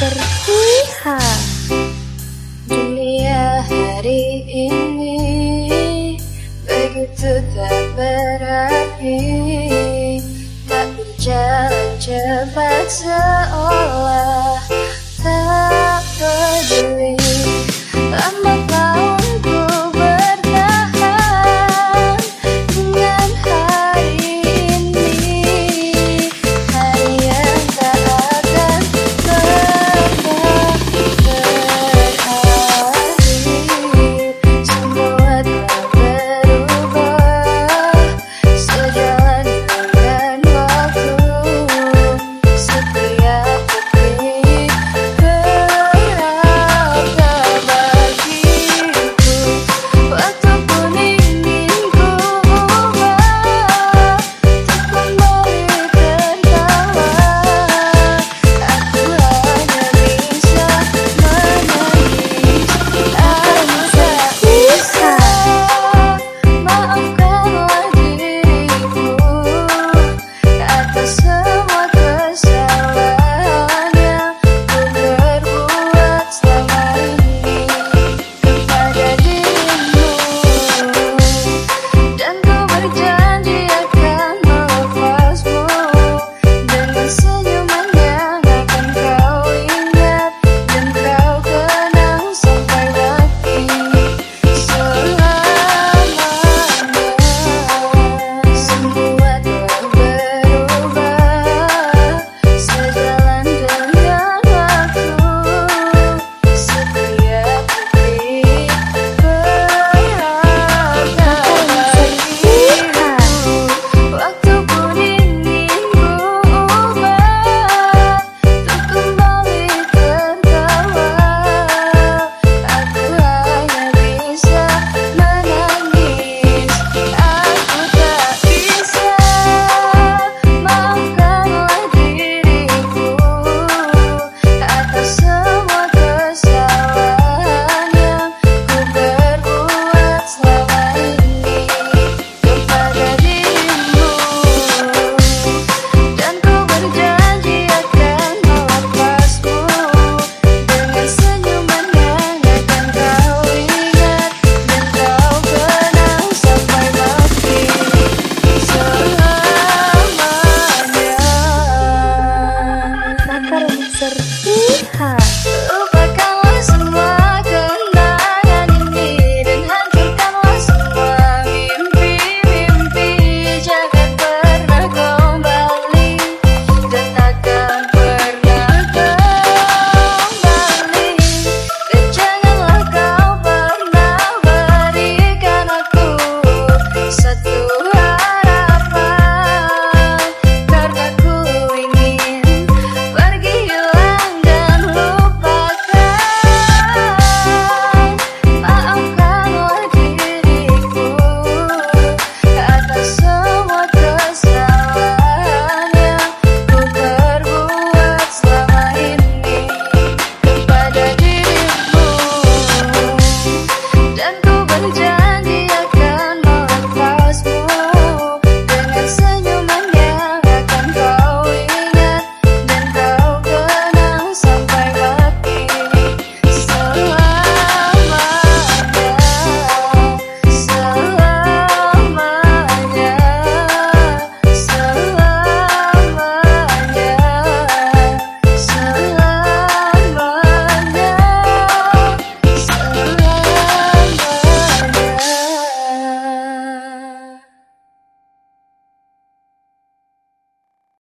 terpisah Dunia hari ini Begitu tak berarti Tak berjalan cepat seorang